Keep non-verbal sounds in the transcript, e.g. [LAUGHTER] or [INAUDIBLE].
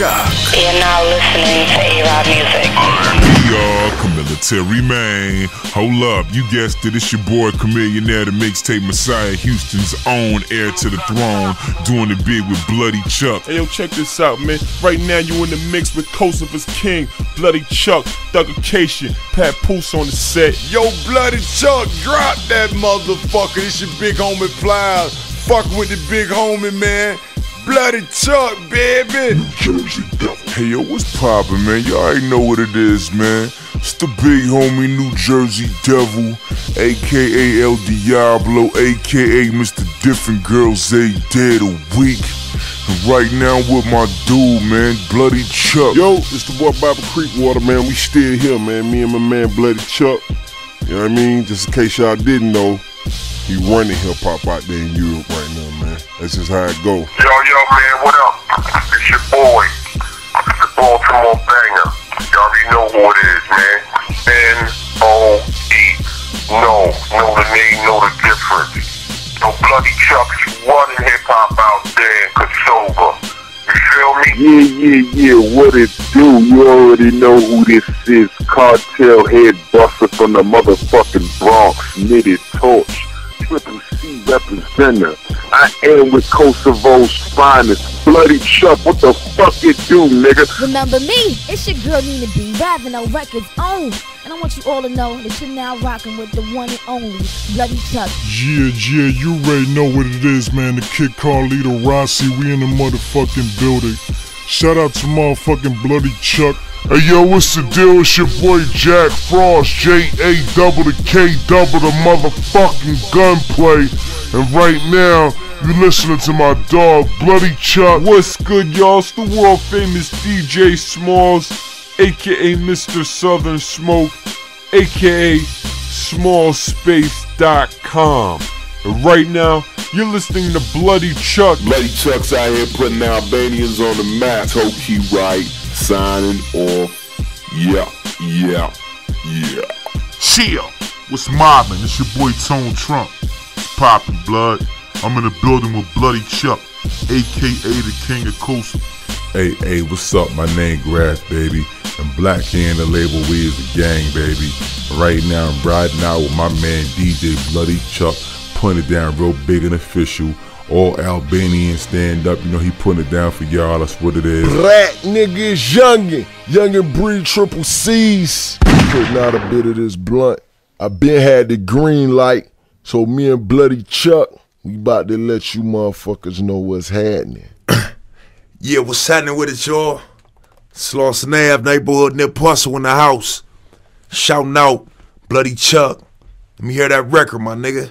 Chuck. You're now listening to A-Rod Music. Y'all, military man. Hold up, you guessed it. It's your boy, Chamillionaire, the mixtape Messiah, Houston's own heir to the throne, doing it big with Bloody Chuck. Hey yo, check this out, man. Right now you in the mix with Kosovo's King, Bloody Chuck, Thuggication, Pat Poose on the set. Yo, Bloody Chuck, drop that motherfucker. This your big homie Plies. Fuck with the big homie, man. Bloody Chuck, baby. New Jersey Devil. Hey yo, what's poppin', man? You all already know what it is, man. It's the big homie New Jersey Devil, aka El Diablo, aka Mr. Different Girls A Dead of the Week. And right now with my dude, man, Bloody Chuck. Yo, it's the boy Bobby Creekwater, man. We still here, man. Me and my man Bloody Chuck. You know what I mean? Just in case y'all didn't know, he running hip hop out there in Europe right now, man. That's just how it go. Yo, yo, man, what up? It's your boy, the Baltimore Banger. Y'all already know who it is, man. N-O-E. No, know the name, know the difference. No Bloody Chuck, you one in hip-hop out there in Kosovo. You feel me? Yeah, yeah, yeah. What it do? You already know who this is. Cartel head buster from the motherfucking Bronx. Knitted torch. Triple C. I am with Kosovo's finest. Bloody Chuck, what the fuck it do, nigga? Remember me? It's your girl Nina B, Ravenel Records own. And I want you all to know that you're now rocking with the one and only Bloody Chuck. Yeah, yeah, you already know what it is, man. The kid Carlito Rossi, we in the motherfucking building. Shout out to motherfucking Bloody Chuck. Hey yo, what's the deal? It's your boy Jack Frost, J A double the K double the motherfucking gunplay. And right now, you listening to my dog Bloody Chuck. What's good, y'all? It's the world famous DJ Smallz, aka Mr. Southern Smoke, aka smallspace.com. And right now, you're listening to Bloody Chuck. Bloody Chuck's out here putting Albanians on the map. Toki right, signing off. Yeah, yeah, yeah. Chill. What's mobbing? It's your boy Tone Trump. It's poppin' blood. I'm in the building with Bloody Chuck, aka the King of Coast. Hey, hey, what's up? My name Graph, baby. And Black Hand, the label, we is a gang, baby. Right now, I'm riding out with my man DJ Bloody Chuck, putting it down real big and official. All Albanian stand up, you know, he putting it down for y'all. That's what it is. Black nigga is youngin'. Youngin' breed triple C's. Putting out a bit of this blunt. I been had the green light, so me and Bloody Chuck, we about to let you motherfuckers know what's happening. [COUGHS] Yeah, what's happening with it, y'all? Slauson Ave, neighborhood Nip Hussle in the house. Shouting out, Bloody Chuck. Let me hear that record, my nigga.